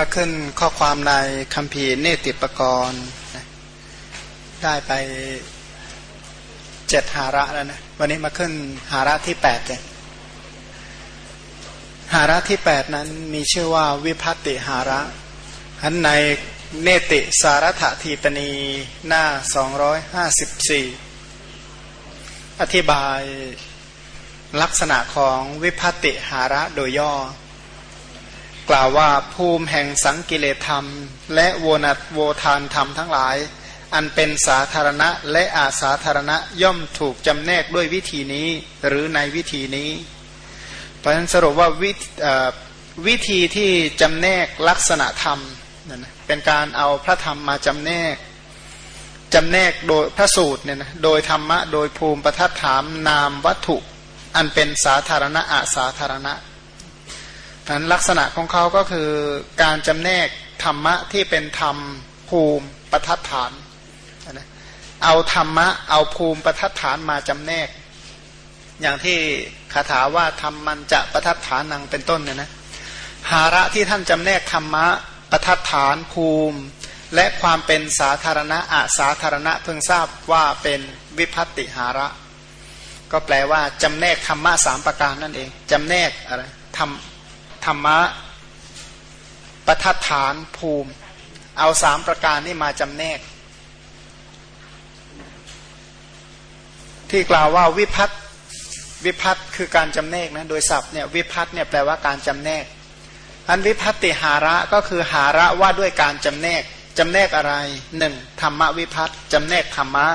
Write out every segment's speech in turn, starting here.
มาขึ้นข้อความในคำพีเนติปกรณ์ได้ไปเจ็ดหาระแล้วนะวันนี้มาขึ้นหาระที่แปดเลยหาระที่แปดนั้นมีชื่อว่าวิพัติหาระอันในเนติสารถทีปณีหน้าสองร้อยห้าสิบสี่อธิบายลักษณะของวิพัติหาระโดยย่อ กล่าวว่าภูมิแห่งสังกิเลธรรม และโวนัตโวทานธรรมทั้งหลาย อันเป็นสาธารณะและอาสาธารณะย่อมถูกจำแนกด้วยวิธีนี้หรือในวิธีนี้ เพราะฉะนั้นสรุปว่าวิวิธีที่จำแนกลักษณะธรรมเป็นการเอาพระธรรมมาจำแนกจำแนกโดยพระสูตรเนี่ยนะโดยธรรมะโดยภูมิประทัดถามนามวัตถุ อันเป็นสาธารณะอาสาธารณะ นั้นลักษณะของเขาก็คือการจำแนกธรรมะที่เป็นธรรมภูมิประทัดฐานเอาธรรมะเอาภูมิประทัดฐานมาจำแนก อย่างที่คาถาว่าธรรมมันจะประทัดฐานังเป็นต้นเนี่ยนะหาระที่ท่านจำแนกธรรมะประทัดฐานภูมิ และความเป็นสาธารณะอาสาธารณะเพิ่งทราบว่าเป็นวิพัติหาระ ก็แปลว่าจำแนกธรรมะสามประการนั่นเองจำแนกอะไรทำ ธรรมะประทัดฐานภูมิ เอาสามประการนี้มาจำแนก ที่กล่าวว่าวิพัตวิพัตคือการจำแนกนะโดยศัพท์เนี่ยวิพัตเนี่ยแปลว่าการจำแนก อันวิพัตติหาระก็คือหาระว่าด้วยการจำแนกจำแนกอะไรหนึ่งธรรมวิพัตจำแนกธรรมะ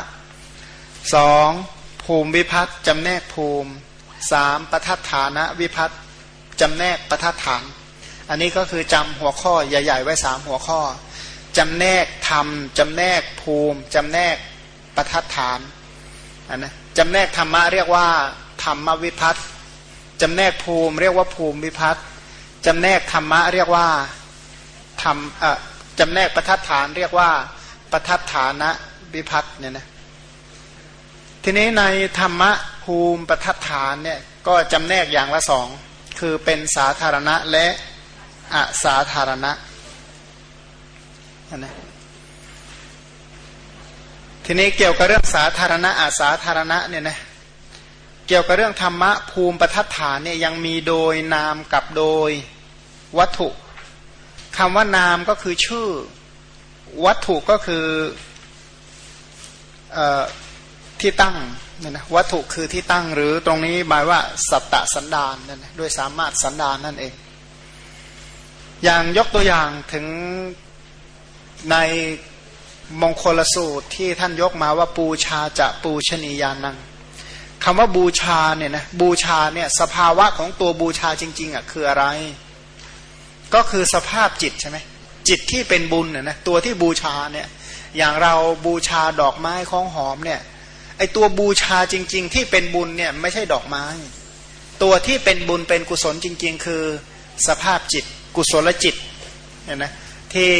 สองภูมิวิพัตจำแนกภูมิสามประทัดฐานะวิพัต จำแนกประทัดฐาน อันนี้ก็คือจำหัวข้อใหญ่ ๆ ไว้สามหัวข้อจำแนกธรรมจำแนกภูมิจำแนกประทัดฐานอันนะจำแนกธรรมะเรียกว่าธรรมวิพัฒน์จำแนกภูมิ เรียกว่าภูมิวิพัฒน์จำแนกธรรมะเรียกว่าธรรมเอ่อจำแนกประทัดฐาน เรียกว่าประทัดฐานะวิพัฒน์เนี่ยนะทีนี้ในธรรมะภูมิประทัดฐานเนี่ยก็จำแนกอย่างละสอง คือเป็นสาธารณะและอาสาธารณะนะทีนี้เกี่ยวกับเรื่องสาธารณะอาสาธารณะเนี่ยนะเกี่ยวกับเรื่องธรรมะภูมิประทัดฐานเนี่ยยังมีโดยนามกับโดยวัตถุคำว่านามก็คือชื่อวัตถุก็คืออที่ตั้ง นี่นะวัตถุคือที่ตั้งหรือตรงนี้หมายว่าสัตตสันดานนั่นนะด้วยสามารถสันดานนั่นเอง อย่างยกตัวอย่างถึงในมงคลสูตรที่ท่านยกมาว่าปูชาจะปูชนียานังคำว่าบูชาเนี่ยนะบูชาเนี่ยสภาวะของตัวบูชาจริง ๆอะคืออะไร ก็คือสภาพจิตใช่ไหมจิตที่เป็นบุญเนี่ยนะตัวที่บูชาเนี่ยอย่างเราบูชาดอกไม้ของหอมเนี่ย ไอตัวบูชาจริง ๆ ที่เป็นบุญเนี่ยไม่ใช่ดอกไม้ ตัวที่เป็นบุญเป็นกุศลจริง ๆ คือสภาพจิต กุศลจิตเนี่ยนะที่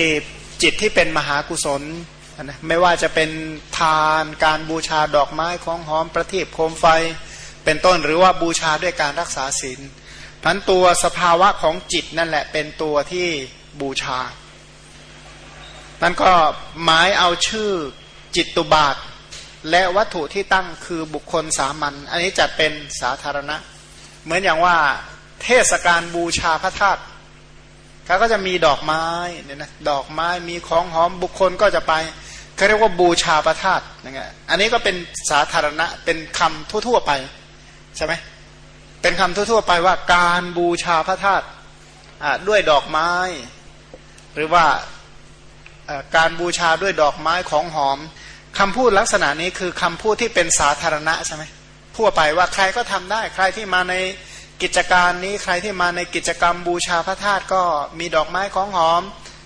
จิตที่เป็นมหากุศลนะไม่ว่าจะเป็นทานการบูชาดอกไม้ของหอมประทีปโคมไฟ เป็นต้นหรือว่าบูชาด้วยการรักษาศีลพันตัวสภาวะของจิตนั่นแหละเป็นตัวที่บูชานั่นก็หมายเอาชื่อจิตตุบาท และวัตถุที่ตั้งคือบุคคลสามัญอันนี้จัดเป็นสาธารณะ เหมือนอย่างว่าเทศกาลบูชาพระธาตุเขาก็จะมีดอกไม้เนี่ยนะดอกไม้มีของหอมบุคคลก็จะไปเขาเรียกว่าบูชาพระธาตุนะไงอันนี้ก็เป็นสาธารณะเป็นคำทั่วๆไปใช่ไหมเป็นคำทั่วๆไปว่าการบูชาพระธาตุด้วยดอกไม้ หรือว่าการบูชาด้วยดอกไม้ของหอม คำพูดลักษณะนี้คือคำพูดที่เป็นสาธารณะใช่ไหมทั่วไปว่าใครก็ทำได้ ใครที่มาในกิจการนี้ใครที่มาในกิจกรรมบูชาพระธาตุก็มีดอกไม้ของหอม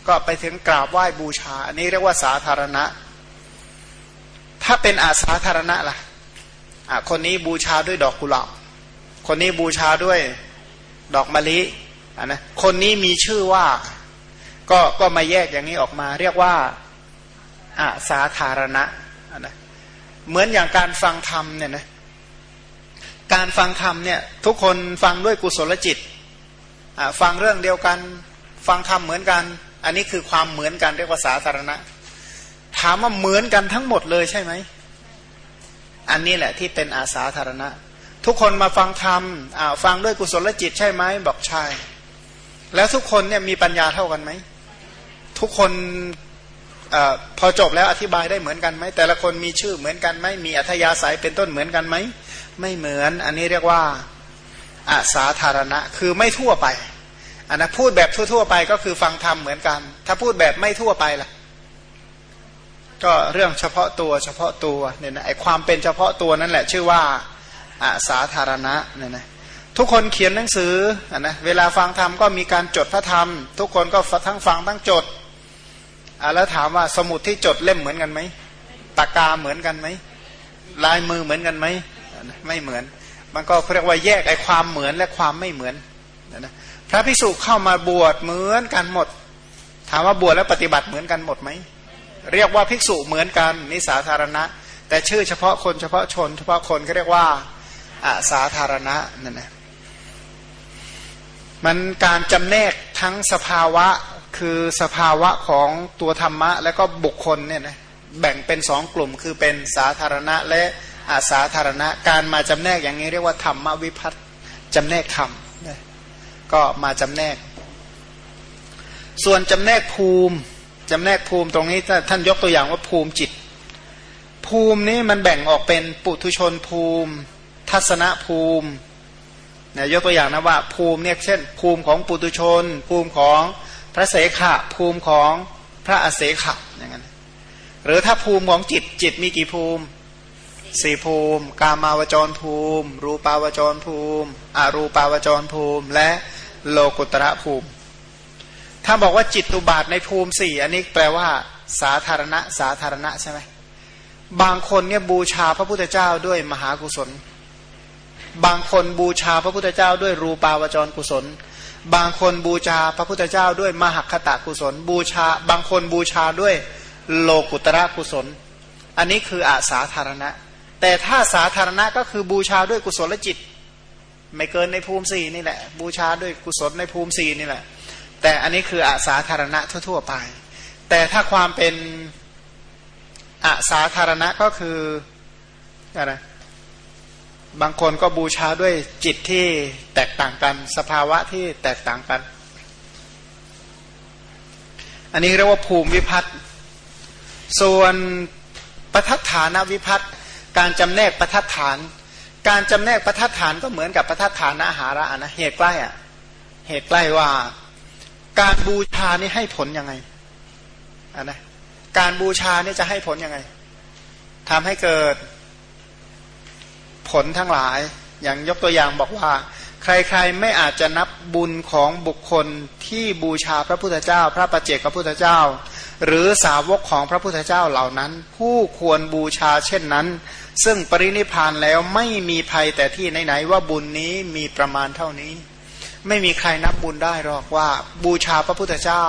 ก็ไปถึงกราบไหว้บูชา อันนี้เรียกว่าสาธารณะ ถ้าเป็นอาสาธารณะล่ะะคนนี้บูชาด้วยดอกกุหลาบคนนี้บูชาด้วยดอกมะลิะนะคนนี้มีชื่อว่า ก็ก็มาแยกอย่างนี้ออกมา เรียกว่า อาสาธารณะนะเหมือนอย่างการฟังธรรมเนี่ยนะการฟังธรรมเนี่ยทุกคนฟังด้วยกุศลจิตฟังเรื่องเดียวกัน ฟังธรรมเหมือนกัน อันนี้คือความเหมือนกันเรียกว่าสาธารณะ ถามว่าเหมือนกันทั้งหมดเลยใช่ไหมอันนี้แหละที่เป็นอาสาธารณะ ทุกคนมาฟังธรรมฟังด้วยกุศลจิตใช่ไหมบอกใช่ แล้วทุกคนเนี่ยมีปัญญาเท่ากันไหมทุกคน พอจบแล้วอธิบายได้เหมือนกันไหมแต่ละคนมีชื่อเหมือนกันไหมมีอัธยาศัยเป็นต้นเหมือนกันไหมไม่เหมือน อันนี้เรียกว่าอาสาธารณะ คือไม่ทั่วไปอันนะพูดแบบทั่ว ๆ ไปก็คือฟังธรรมเหมือนกัน ถ้าพูดแบบไม่ทั่วไปล่ะ ก็เรื่องเฉพาะตัวเฉพาะตัวเนี่ยนะไอความเป็นเฉพาะตัวนั่นแหละชื่อว่าอาสาธารณะเนี่ยนะทุกคนเขียนหนังสือนะเวลาฟังธรรมก็มีการจดพระธรรม ทุกคนก็ทั้งฟังทั้งจด แล้วถามว่าสมุดที่จดเล่มเหมือนกันไหมปากกาเหมือนกันไหมลายมือเหมือนกันไหมไม่เหมือน มันก็เรียกว่าแยกไอความเหมือนและความไม่เหมือนนะพระภิกษุเข้ามาบวชเหมือนกันหมด ถามว่าบวชแล้วปฏิบัติเหมือนกันหมดไหมเรียกว่าภิกษุเหมือนกันนิสาธารณะ แต่ชื่อเฉพาะคนเฉพาะชน เฉพาะคนก็เรียกว่าอาสาธารณะนั่นแหละมันการจำแนกทั้งสภาวะ คือสภาวะของตัวธรรมะและก็บุคคลเนี่ยนะแบ่งเป็นสองกลุ่มคือเป็นสาธารณะและอาสาธารณะการมาจำแนกอย่างนี้เรียกว่าธรรมวิพัฒน์จำแนกธรรมก็มาจำแนก ส่วนจำแนกภูมิจำแนกภูมิตรงนี้ท่านยกตัวอย่างว่าภูมิจิต ภูมินี้มันแบ่งออกเป็นปุถุชนภูมิ ทัศนภูมิเนี่ยยกตัวอย่างนะว่าภูมิเนี่ยเช่น ภูมิของปุตุชน ภูมิของ พระเสขะภูมิของพระอเสขะอย่างนั้นหรือถ้าภูมิของจิตจิตมีกี่ภูมิสี่ภูมิ กามาวจรภูมิ รูปาวจรภูมิอรูปาวจรภูมิ และโลกุตระภูมิ ถ้าบอกว่าจิตตุบาทในภูมิสี่อันนี้แปลว่า สาธารณะ สาธารณะใช่ไหมบางคนเนี่ยบูชาพระพุทธเจ้าด้วยมหากุศล บางคนบูชาพระพุทธเจ้าด้วยรูปาวจรกุศล บางคนบูชาพระพุทธเจ้าด้วยมหคตากุศล บูชา บางคนบูชาด้วยโลกุตระกุศล อันนี้คืออาสาธารณะ แต่ถ้าสาธารณะก็คือบูชาด้วยกุศลจิต ไม่เกินในภูมิสี่นี่แหละ บูชาด้วยกุศลในภูมิสี่นี่แหละ แต่อันนี้คืออาสาธารณะทั่ว ๆ ไป แต่ถ้าความเป็นอาสาธารณะก็คืออะไร บางคนก็บูชาด้วยจิตที่แตกต่างกัน สภาวะที่แตกต่างกัน อันนี้เรียกว่าภูมิวิพัฒน์ส่วนประทัดฐานวิพัฒน์การจำแนกประทัดฐาน การจำแนกประทัดฐานก็เหมือนกับประทัดฐานอาหาระนะเหตุใกล้อะเหตุใกล้ว่า การบูชานี่ให้ผลยังไงอะนะการบูชานี่จะให้ผลยังไงทำให้เกิด ผลทั้งหลาย อย่างยกตัวอย่างบอกว่า ใครๆไม่อาจจะนับบุญของบุคคลที่บูชาพระพุทธเจ้า พระประเจกพระพุทธเจ้า หรือสาวกของพระพุทธเจ้าเหล่านั้น ผู้ควรบูชาเช่นนั้น ซึ่งปรินิพานแล้วไม่มีภัยแต่ที่ไหนๆว่าบุญนี้มีประมาณเท่านี้ ไม่มีใครนับบุญได้หรอกว่า บูชาพระพุทธเจ้า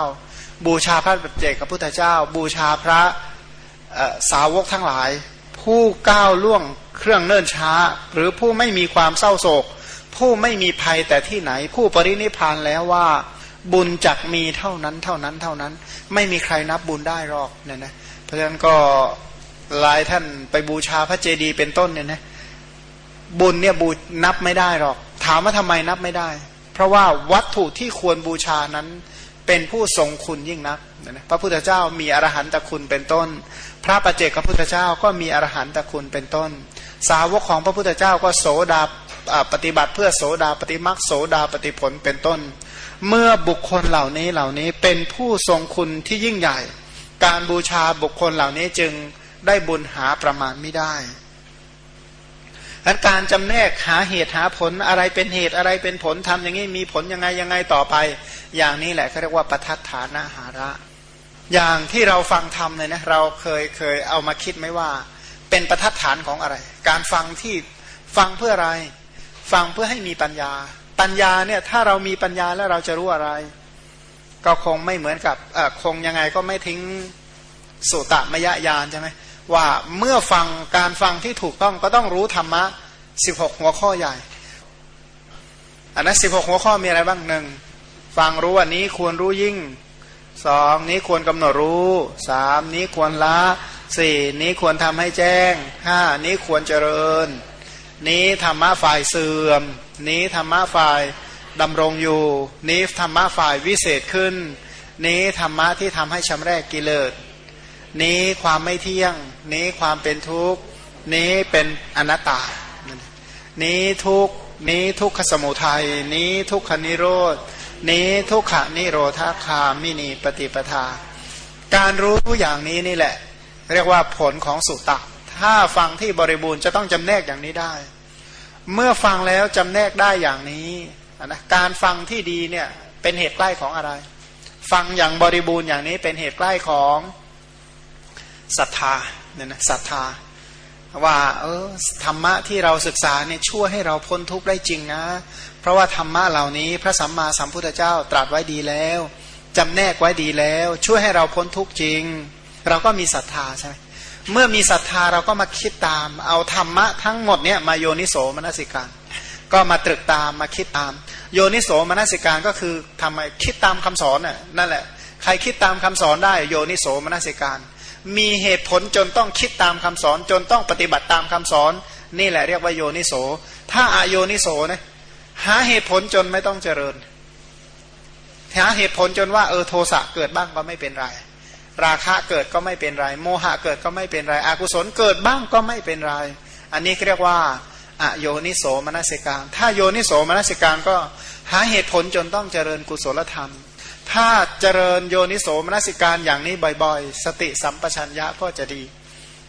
บูชาพระประเจกพระพุทธเจ้า บูชาพระสาวกทั้งหลายผู้ก้าวล่วง เครื่องเนิ่นช้า หรือผู้ไม่มีความเศร้าโศก ผู้ไม่มีภัยแต่ที่ไหน ผู้ปรินิพานแล้วว่า บุญจักมีเท่านั้นเท่านั้นเท่านั้น ไม่มีใครนับบุญได้หรอกเนี่ยนะเพราะฉะนั้นก็หลายท่านไปบูชาพระเจดีย์เป็นต้นเนี่ยนะบุญเนี่ยบูนับไม่ได้หรอก ถามว่าทำไมนับไม่ได้ เพราะว่าวัตถุที่ควรบูชานั้นเป็นผู้ทรงคุณยิ่งนักนะพระพุทธเจ้ามีอรหันตคุณเป็นต้น พระประเจกพระพุทธเจ้าก็มีอรหันตคุณเป็นต้น สาวกของพระพุทธเจ้าก็โสดาปฏิบัติเพื่อโสดาปฏิมักโสดาปฏิผลเป็นต้น เมื่อบุคคลเหล่านี้เหล่านี้เป็นผู้ทรงคุณที่ยิ่งใหญ่ การบูชาบุคคลเหล่านี้จึงได้บุญหาประมาณไม่ได้การจำแนกหาเหตุหาผลอะไรเป็นเหตุอะไรเป็นผลทำอย่างนี้มีผลยังไงยังไงต่อไป อย่างนี้แหละเขาเรียกว่าประทัดฐานาหาระ อย่างที่เราฟังทำเลยนะเราเคยเคยเอามาคิดไหมว่า เป็นประทัดฐานของอะไร การฟังที่ฟังเพื่ออะไร ฟังเพื่อให้มีปัญญา ปัญญาเนี่ยถ้าเรามีปัญญาแล้วเราจะรู้อะไร ก็คงไม่เหมือนกับคงยังไงก็ไม่ทิ้งสุตมยญาณใช่ไหมว่าเมื่อฟังการฟังที่ถูกต้องก็ต้องรู้ธรรมะสิบหกหัวข้อใหญ่ อันนั้นสิบหกหัวข้อมีอะไรบ้างหนึ่งฟังรู้ว่านี้ควรรู้ยิ่งสองนี้ควรกำหนดรู้สามนี้ควรละ สี่นี้ควรทำให้แจ้งห้านี้ควรเจริญ นี้ธรรมะฝ่ายเสื่อม นี้ธรรมะฝ่ายดำรงอยู่ นี้ธรรมะฝ่ายวิเศษขึ้น นี้ธรรมะที่ทำให้ชำแรกกิเลสนี้ความไม่เที่ยง นี้ความเป็นทุกข์ นี้เป็นอนัตตา นี้ทุกนี้ทุกขสมุทัย นี้ทุกขนิโรธ นี้ทุกขนิโรธาคามินีปฏิปทา การรู้อย่างนี้นี่แหละ เรียกว่าผลของสุตตะ ถ้าฟังที่บริบูรณ์จะต้องจำแนกอย่างนี้ได้ เมื่อฟังแล้วจำแนกได้อย่างนี้นะการฟังที่ดีเนี่ยเป็นเหตุใกล้ของอะไร ฟังอย่างบริบูรณ์อย่างนี้เป็นเหตุใกล้ของศรัทธาเนี่ยนะศรัทธา ว่าเออธรรมะที่เราศึกษาเนี่ยช่วยให้เราพ้นทุกข์ได้จริงนะ เพราะว่าธรรมะเหล่านี้พระสัมมาสัมพุทธเจ้าตรัสไว้ดีแล้วจำแนกไว้ดีแล้ว ช่วยให้เราพ้นทุกข์จริง เราก็มีศรัทธาใช่ไหมเมื่อมีศรัทธาเราก็มาคิดตาม เอาธรรมะทั้งหมดเนี่ยมาโยนิโสมนสิการ ก็มาตรึกตามมาคิดตาม โยนิโสมนสิการก็คือทำไมคิดตามคำสอนน่ะนั่นแหละ ใครคิดตามคำสอนได้โยนิโสมนสิการ มีเหตุผลจนต้องคิดตามคำสอน จนต้องปฏิบัติตามคำสอน นี่แหละเรียกว่าโยนิโส ถ้าอโยนิโสนะหาเหตุผลจนไม่ต้องเจริญหาเหตุผลจนว่าเออโทสะเกิดบ้างก็ไม่เป็นไร ราคะเกิดก็ไม่เป็นไร โมหะเกิดก็ไม่เป็นไรอกุศลเกิดบ้างก็ไม่เป็นไร อันนี้เรียกว่าอโยนิโสมนสิการ ถ้าโยนิโสมนสิการก็หาเหตุผลจนต้องเจริญกุศลธรรม ถ้าเจริญโยนิโสมนสิการอย่างนี้บ่อยๆ สติสัมปชัญญะก็จะดี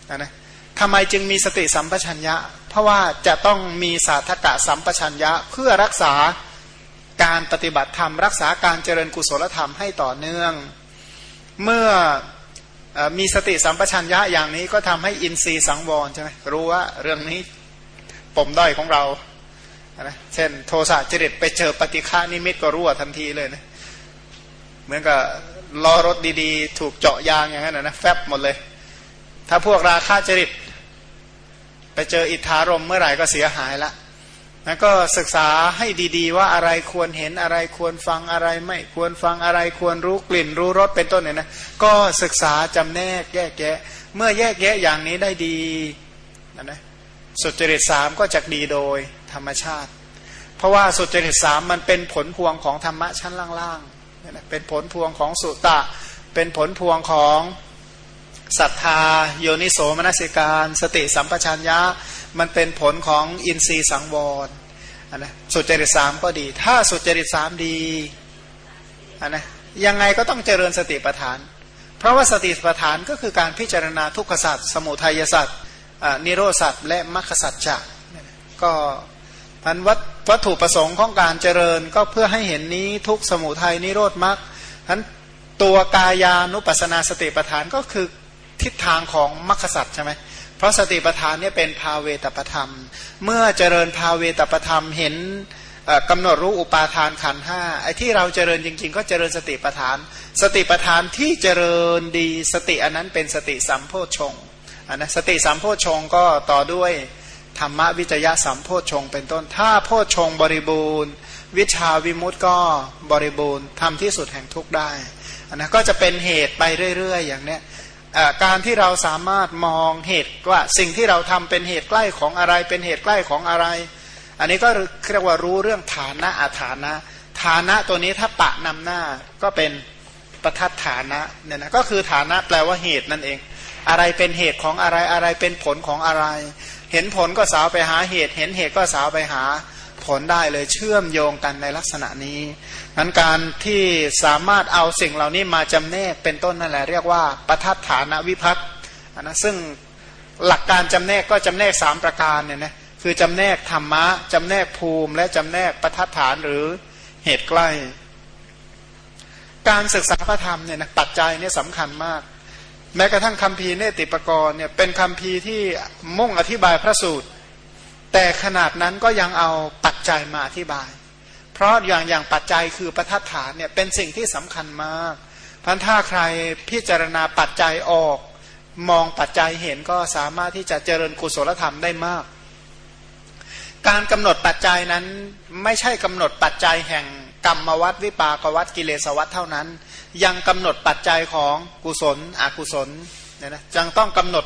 นะนะทำไมจึงมีสติสัมปชัญญะ เพราะว่าจะต้องมีสาธกะสัมปชัญญะเพื่อรักษาการปฏิบัติธรรม รักษาการเจริญกุศลธรรมให้ต่อเนื่อง เมื่อมีสติสัมปชัญญะอย่างนี้ก็ทำให้อินทรีย์สังวรใช่ไหมรู้ว่าเรื่องนี้ปมด้อยของเรานะเช่น โทสะจริตไปเจอปฏิฆานิมิตก็รั่วทันทีเลยนะเหมือนกับล้อรถดีๆ ถูกเจาะยางอย่างนั้นนะแฟบหมดเลย ถ้าพวกราคาจริต ไปเจออิทธารมเมื่อไหร่ก็เสียหายละ แล้วก็ศึกษาให้ดีๆ ว่าอะไรควรเห็นอะไรควรฟังอะไรไม่ควรฟังอะไรควรรู้กลิ่นรู้รสเป็นต้นเนี่ยนะก็ศึกษาจำแนกแยกแยะ เมื่อแยกแยะอย่างนี้ได้ดีนะนะสุจริตสามก็จะดีโดยธรรมชาติ เพราะว่าสุจริตสามมันเป็นผลพวงของธรรมะชั้นล่างๆเป็นผลพวงของสุตะ เป็นผลพวงของศรัทธา โยนิโสมนสิการ สติสัมปชัญญะ มันเป็นผลของอินทรีย์สังวรนนะสุจริตสามก็ดี ถ้าสุจริตสามดีนนะยังไงก็ต้องเจริญสติปัฏฐาน เพราะว่าสติปัฏฐานก็คือการพิจารณาทุกขสัตว์สมุทัยสัตว์นิโรสัตว์และมรรคสัจจะก็อันวัตวัตถุประสงค์ของการเจริญก็เพื่อให้เห็นนี้ทุกสมุทัยนิโรธมรรคทั้นตัวกายานุปัสนาสติปัฏฐานก็คือทิศทางของมรรคสัตว์ใช่ไหม เพราะสติปัฏฐานเนี่ยเป็นภาเวตประธรรม เมื่อเจริญภาเวตประธรรมเห็นกำหนดรู้อุปาทานขันห้าไอ้ที่เราเจริญจริง ๆ ก็เจริญสติปัฏฐาน สติปัฏฐานที่เจริญดีสติอันนั้นเป็นสติสัมโพชงอันนะสติสัมโพชงก็ต่อด้วยธรรมวิจยะสัมโพชงเป็นต้น ถ้าโพชงบริบูรณ์ วิชาวิมุตต์ก็บริบูรณ์ทำที่สุดแห่งทุกได้อันนะก็จะเป็นเหตุไปเรื่อย ๆ อย่างเนี้ย การที่เราสามารถมองเหตุว่าสิ่งที่เราทำเป็นเหตุใกล้ของอะไรเป็นเหตุใกล้ของอะไร อันนี้ก็เรียกว่ารู้เรื่องฐานะอาฐานะ ฐานะตัวนี้ถ้าปะนำหน้าก็เป็นประทัดฐานะเนี่ยนะก็คือฐานะแปลว่าเหตุนั่นเอง อะไรเป็นเหตุของอะไรอะไรเป็นผลของอะไร เห็นผลก็สาวไปหาเหตุ เห็นเหตุก็สาวไปหา ผลได้เลยเชื่อมโยงกันในลักษณะนี้นั้นการที่สามารถเอาสิ่งเหล่านี้มาจำแนกเป็นต้นนั่นแหละเรียกว่าประทัดฐานวิพัตนะซึ่งหลักการจำแนกก็จำแนกสามประการเนี่ยนะคือจำแนกธรรมะจำแนกภูมิ และจำแนกประทัดฐานหรือเหตุใกล้ การศึกษาพระธรรมเนี่ยนะปัจจัยเนี่ยสำคัญมาก แม้กระทั่งคำพีเนติปกรณ์เนี่ยเป็นคำพีที่มุ่งอธิบายพระสูตร แต่ขนาดนั้นก็ยังเอาปัจจัยมาอธิบาย เพราะอย่างอย่างปัจจัยคือประทัดฐานเนี่ยเป็นสิ่งที่สำคัญมากพันถ้าใครพิจารณาปัจจัยออก มองปัจจัยเห็นก็สามารถที่จะเจริญกุศลธรรมได้มาก การกำหนดปัจจัยนั้นไม่ใช่กำหนดปัจจัยแห่งกรรมวัดวิปากวัดกิเลสวัดเท่านั้น ยังกำหนดปัจจัยของกุศลอกุศลเนี่ยนะจังต้องกำหนด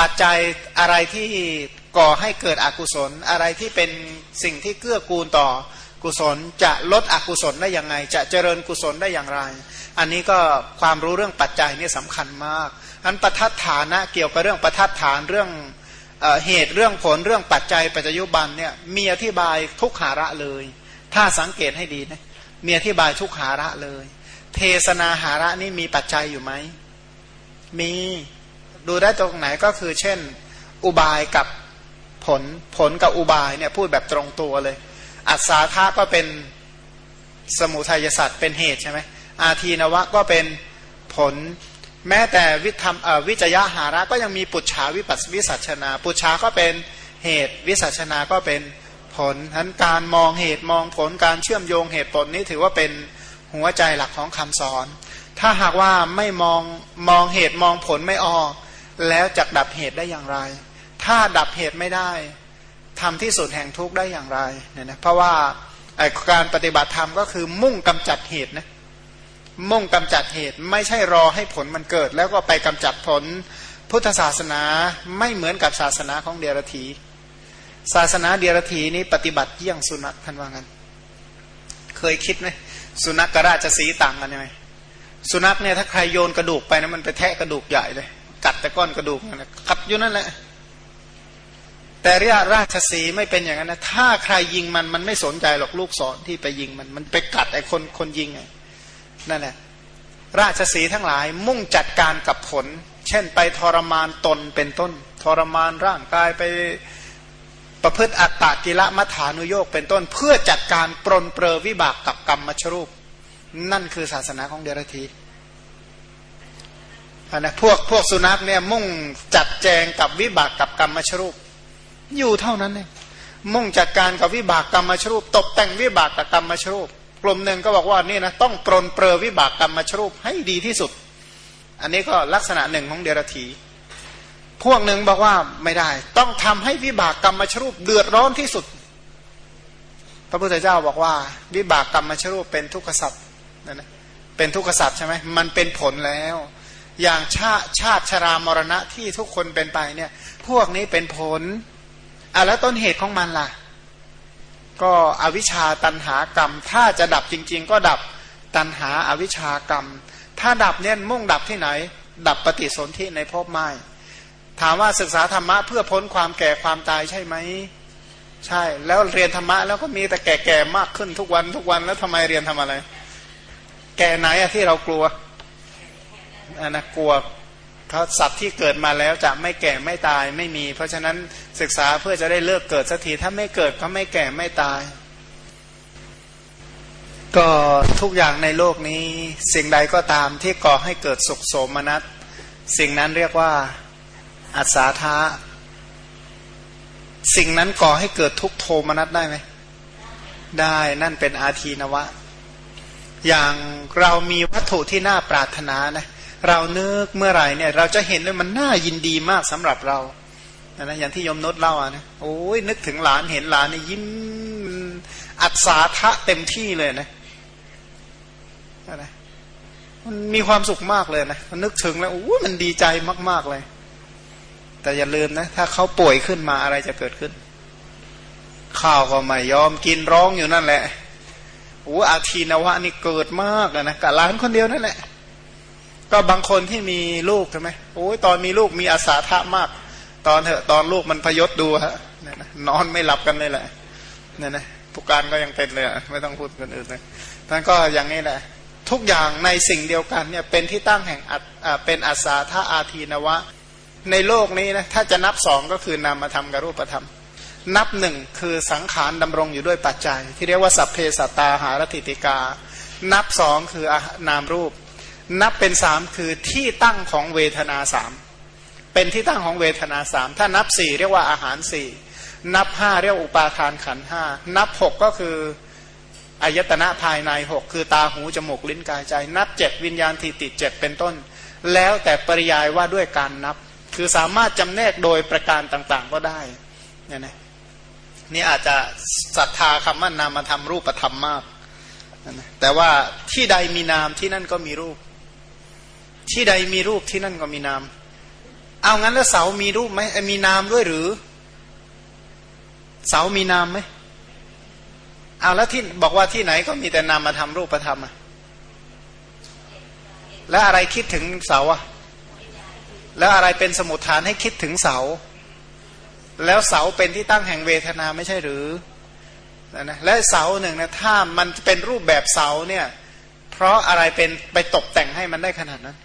ปัจจัยอะไรที่ ก่อให้เกิดอกุศลอะไรที่เป็นสิ่งที่เกื้อกูลต่อกุศลจะลดอกุศลได้ยังไง จะเจริญกุศลได้อย่างไร อันนี้ก็ความรู้เรื่องปัจจัยนี่สำคัญมากอันประทัดฐานะเกี่ยวกับเรื่องประทัดฐานเรื่องเหตุเรื่องผลเรื่องปัจจัยปัจจยุบันเนี่ยมีอธิบายทุกขาระเลย ถ้าสังเกตให้ดีนะมีอธิบายทุกขาระเลย เทศนาหาระนี่มีปัจจัยอยู่ไหมมีดูได้ตรงไหนก็คือเช่น อุบายกับ ผลผลกับอุบายเนี่ยพูดแบบตรงตัวเลย อัศาธาก็เป็นสมุทัยสัตว์เป็นเหตุใช่ไหมอาทีนวะก็เป็นผล แม้แต่วิธรรมวิจยะหาระก็ยังมีปุจฉาวิปัสวิสัชนา ปุจฉาก็เป็นเหตุ วิสัชนาก็เป็นผลทั้นการมองเหตุมองผลการเชื่อมโยงเหตุผลนี้ถือว่าเป็นหัวใจหลักของคำสอน ถ้าหากว่าไม่มองมองเหตุมองผลไม่ออก แล้วจะดับเหตุได้อย่างไร ถ้าดับเหตุไม่ได้ทำที่สุดแห่งทุกข์ได้อย่างไรเนี่ยนะเพราะว่าการปฏิบัติธรรมก็คือมุ่งกำจัดเหตุนะมุ่งกำจัดเหตุไม่ใช่รอให้ผลมันเกิด แล้วก็ไปกำจัดผลพุทธศาสนาไม่เหมือนกับศาสนาของเดียรถีศาสนาเดียรถีนี้ปฏิบัติเยี่ยงสุนัขท่านว่างั้น เคยคิดไหมสุนัขกระราชสีต่างกันยังไงสุนัขเนี่ยถ้าใครโยนกระดูกไปนะมันไปแทะกระดูกใหญ่เลย กัดแต่ก้อนกระดูกนะกัดอยู่นั่นแหละ แต่เรียราชสีไม่เป็นอย่างนั้นนะถ้าใครยิงมันมันไม่สนใจหรอกลูกศรที่ไปยิงมันมันไปกัดไอ้คนคนยิงไงนั่นแหละราชสีทั้งหลายมุ่งจัดการกับผล เช่นไปทรมานตนเป็นต้น ทรมานร่างกายไปประพฤติอัตตากิละมัฐานุโยกเป็นต้น เพื่อจัดการปรนเปรอวิบากกับกรรมมชรูป นั่นคือศาสนาของเดรัจฉีนะพวกพวกสุนัขเนี่ยมุ่งจัดแจงกับวิบากกับกรรมมชรูป อยู่เท่านั้นเองมุ่งจัดการกับวิบากกรรมชรูป ตกแต่งวิบากกับกรรมชรูป กลุ่มหนึ่งก็บอกว่านี่นะต้องปรนเปรอวิบากกรรมชรูปให้ดีที่สุด อันนี้ก็ลักษณะหนึ่งของเดรธีพวกหนึ่งบอกว่าไม่ได้ ต้องทำให้วิบากกรรมชรูปเดือดร้อนที่สุด พระพุทธเจ้าบอกว่า วิบากกรรมชรูปเป็นทุกขสัตว์นั่นนะเป็นทุกขสัตว์ใช่ไหมมันเป็นผลแล้ว อย่างชาชาติชรามรณะที่ทุกคนเป็นไปเนี่ย พวกนี้เป็นผล อะแล้วต้นเหตุของมันล่ะ ก็อวิชชาตันหากรรม ถ้าจะดับจริง ๆ ก็ดับตันหาอาวิชากรรม ถ้าดับเนี่ยมุ่งดับที่ไหน ดับปฏิสนธิในภพไม้ถามว่าศึกษาธรรมะเพื่อพ้นความแก่ความตายใช่ไหมใช่ แล้วเรียนธรรมะแล้วก็มีแต่แก่ๆมากขึ้นทุกวันทุกวันแล้วทำไมเรียนทำอะไร แก่ไหนอะที่เรากลัวอันนะกลัว เขาสัตว์ที่เกิดมาแล้วจะไม่แก่ไม่ตายไม่มี เพราะฉะนั้นศึกษาเพื่อจะได้เลิกเกิดสักทีถ้าไม่เกิดก็ไม่แก่ไม่ตาย ก็ทุกอย่างในโลกนี้ สิ่งใดก็ตามที่ก่อให้เกิดสุขโสมนัสสิ่งนั้นเรียกว่าอัศาธาสิ่งนั้นก่อให้เกิดทุกโทมนัสได้ไหมได้นั่นเป็นอาทีนวะ อย่างเรามีวัตถุที่น่าปรารถนานะ เรานึกเมื่อไหร่เนี่ย เราจะเห็นเลยมันน่ายินดีมากสำหรับเรานะอย่างที่ยมนดเล่าอะนะโอ้ยนึกถึงหลานเห็นหลานนี่ยิ้มอัศาทะเต็มที่เลยนะนะมันมีความสุขมากเลยนะมันนึกถึงแล้วโอ้ยมันดีใจมาก ๆเลย แต่อย่าลืมนะ ถ้าเขาป่วยขึ้นมาอะไรจะเกิดขึ้น ข้าวก็ไม่ยอมกินร้องอยู่นั่นแหละโอ้อาทีนวะนี่เกิดมากเลยนะกับหลานคนเดียวนั่นแหละ ก็บางคนที่มีลูกใช่ไหมโอ้ยตอนมีลูกมีอาสาทะมาก ตอนเถอะตอนลูกมันพยศดูฮะนอนไม่หลับกันเลยแหละเนี่ยนะผู้การก็ยังเป็นเลยไม่ต้องพูดกันอื่นเลยท่านก็อย่างนี้แหละ ทุกอย่างในสิ่งเดียวกันเนี่ยเป็นที่ตั้งแห่งเป็นอาสาทะอาทีนวะ ในโลกนี้นะถ้าจะนับสองก็คือนามธรรมกับรูปธรรม นับหนึ่งคือสังขารดำรงอยู่ด้วยปัจจัย ที่เรียกว่าสัพเพสัตตาหารติติกา นับสองคือนามรูป นับเป็นสามคือที่ตั้งของเวทนาสามเป็นที่ตั้งของเวทนาสามถ้านับสี่เรียกว่าอาหารสี่นับห้าเรียกอุปาทานขันห้านับหกก็คืออายตนะภายในหกคือตาหูจมูกลิ้นกายใจ นับเจ็ดวิญญาณทิติเจ็ดเป็นต้น แล้วแต่ปริยายว่าด้วยการนับ คือสามารถจำแนกโดยประการต่างๆก็ได้เนี่ยนะนี่อาจจะศรัทธาคำว่านามธรรมรูปธรรมมาก แต่ว่าที่ใดมีนามที่นั่นก็มีรูป ที่ใดมีรูปที่นั่นก็มีนาม เอางั้นแล้วเสามีรูปไหมมีนามด้วยหรือ เสามีนามไหมเอาแล้วที่บอกว่าที่ไหนก็มีแต่นามมาทำรูปประธรรมอะแล้วอะไรคิดถึงเสาอะแล้วอะไรเป็นสมุทฐานให้คิดถึงเสา แล้วเสาเป็นที่ตั้งแห่งเวทนาไม่ใช่หรือนะและเสาหนึ่งนะถ้ามันเป็นรูปแบบเสาเนี่ย เพราะอะไรเป็นไปตกแต่งให้มันได้ขนาดนั้น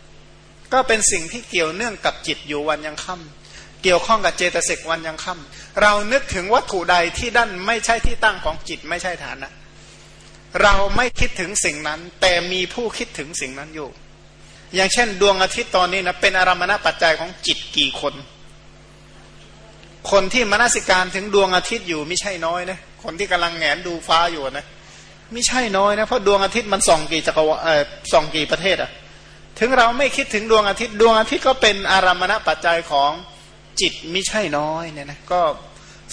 ก็เป็นสิ่งที่เกี่ยวเนื่องกับจิตอยู่วันยังค่ำเกี่ยวข้องกับเจตสิกวันยังค่ำเรานึกถึงวัตถุใดที่ด้านไม่ใช่ที่ตั้งของจิตไม่ใช่ฐานะ เราไม่คิดถึงสิ่งนั้น แต่มีผู้คิดถึงสิ่งนั้นอยู่ อย่างเช่น ดวงอาทิตย์ตอนนี้นะเป็นอารมณปัจจัยของจิตกี่คน คนที่มนสิการถึงดวงอาทิตย์อยู่ไม่ใช่น้อยนะคนที่กำลังแงนดูฟ้าอยู่นะไม่ใช่น้อยนะเพราะดวงอาทิตย์มันส่องกี่จักรวาลส่องกี่ประเทศอะ ถึงเราไม่คิดถึงดวงอาทิตย์ดวงอาทิตย์ก็เป็นอารมณปัจจัยของจิตไม่ใช่น้อยเนี่ยนะก็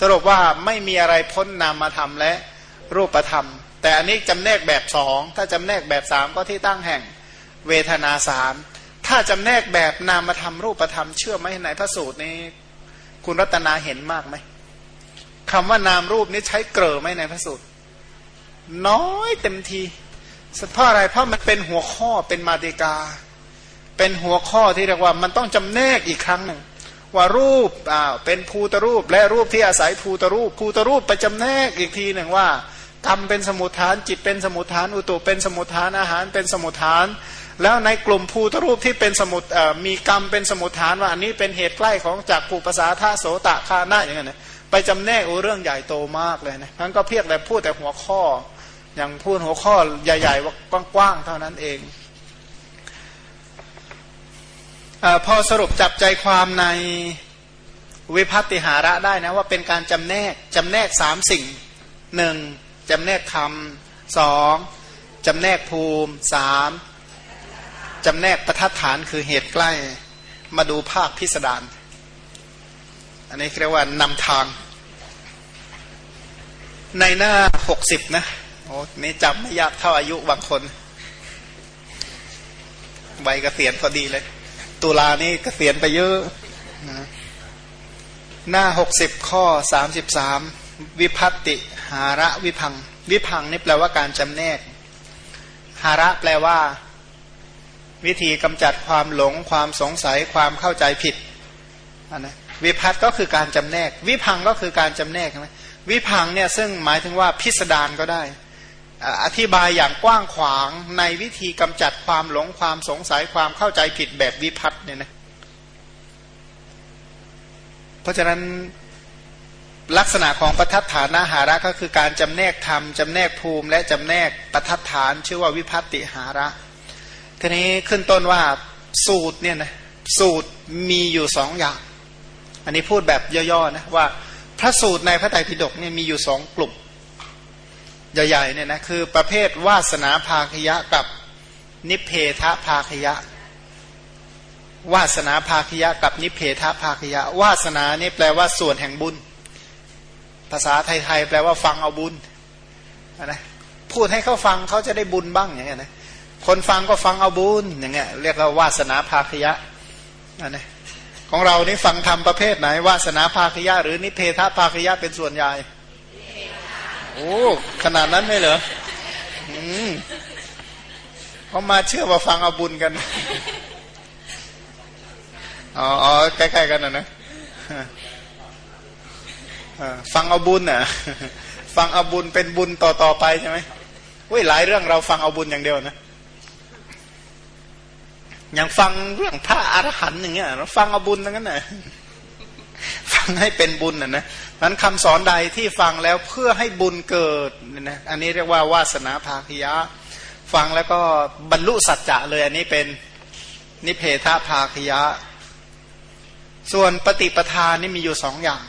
สรุปว่าไม่มีอะไรพ้นนามธรรมและรูปธรรม แต่อันนี้จำแนกแบบสองถ้าจำแนกแบบสามก็ที่ตั้งแห่งเวทนาสามถ้าจำแนกแบบนามธรรมรูปธรรมเชื่อไหมในพระสูตรนี้ คุณรัตนาเห็นมากไหมคำว่านามรูปนี้ใช้เกลอไหมในพระสูตร น้อยเต็มทีเพราะอะไรเพราะมันเป็นหัวข้อเป็นมาติกา เป็นหัวข้อที่เรียกว่ามันต้องจำแนกอีกครั้งหนึ่งว่ารูปอ่าเป็นภูตรูปและรูปที่อาศัยภูตรูปภูตรูปไปจำแนกอีกทีหนึ่งว่ากรรมเป็นสมุทฐานจิตเป็นสมุทฐานอุตุเป็นสมุทฐานอาหารเป็นสมุทฐาน แล้วในกลุ่มภูตรูปที่เป็นสมุทมีกรรมเป็นสมุทฐานว่าอันนี้เป็นเหตุใกล้ของจากภูปสาธาโสตะคานะอย่างเงี้ยไปจำแนกโอ้เรื่องใหญ่โตมากเลยนะนั้นก็เพียงแต่พูดแต่หัวข้อ อย่างพูดหัวข้อใหญ่ ๆ ว่ากว้างๆเท่านั้นเองอ พอสรุปจับใจความในวิพัติหาระได้นะว่าเป็นการจำแนกจำแนกสามสิ่งหนึ่งจำแนกคำสองจำแนกภูมิสามจำแนกประทัดฐานคือเหตุใกล้ มาดูภาคพิสดารอันนี้เรียกว่านำทาง ในหน้าหกสิบนะโอ้นี่จำไม่ยากเท่าอายุบางคนใบกเกษียณพอดีเลย ตุลานี่เกษียณไปเยอะนะหน้าหกสิบข้อสามสิบสามวิพัตติหาระวิพัง วิพังนี่แปลว่าการจำแนก หาระแปลว่า วิธีกำจัดความหลง ความสงสัยความเข้าใจผิดนนะวิพัตก็คือการจำแนก วิพังก็คือการจำแนกใช่ไหมวิพังเนี่ยซึ่งหมายถึงว่าพิสดารก็ได้ อธิบายอย่างกว้างขวางในวิธีกำจัดความหลงความสงสัยความเข้าใจผิดแบบวิพัตเนี่ยนะเพราะฉะนั้นลักษณะของประทัดฐานาหาระก็คือการจำแนกธรรมจำแนกภูมิ และจำแนกประทัดฐาน ชื่อว่าวิพัตติหาระทีนี้ขึ้นต้นว่าสูตรเนี่ยนะสูตรมีอยู่สองอย่าง อันนี้พูดแบบย่อๆนะว่าพระสูตรในพระไตรปิฎกเนี่ยมีอยู่สองกลุ่ม ใหญ่ๆเนี่ยนะคือประเภทวาสนาภาคยะกับนิเพทภาคยะ วาสนาภาคยะกับนิเพทภาคยะ วาสนานี่แปลว่าส่วนแห่งบุญ ภาษาไทยๆแปลว่าฟังเอาบุญนะพูดให้เขาฟังเขาจะได้บุญบ้างอย่างเงี้ยนะคนฟังก็ฟังเอาบุญอย่างเงี้ยเรียกว่าวาสนาภาคยะนะของเรานี่ฟังธรรมประเภทไหน วาสนาภาคยะ หรือนิเพทภาคยะเป็นส่วนใหญ่ โอ้ขนาดนั้นไม่เหรออืมเขามาเชื่อว่าฟังเอาบุญกันอ๋อใกล้ๆกันนะนะฟังเอาบุญน่ะ ฟังเอาบุญเป็นบุญต่อๆไปใช่ไหมเว้ยหลายเรื่องเราฟังเอาบุญอย่างเดียวนะอย่างฟังเรื่องพระอรหันต์อย่างเงี้ยเราฟังเอาบุญทั้งนั้นนะ ฟังให้เป็นบุญนะนะนั้นคำสอนใดที่ฟังแล้วเพื่อให้บุญเกิดนะอันนี้เรียกว่าวาสนาภาคยะ ฟังแล้วก็บรรลุสัจจะเลยอันนี้เป็นนิเพทภาคยะ ส่วนปฏิปทานนี่มีอยู่สองอย่าง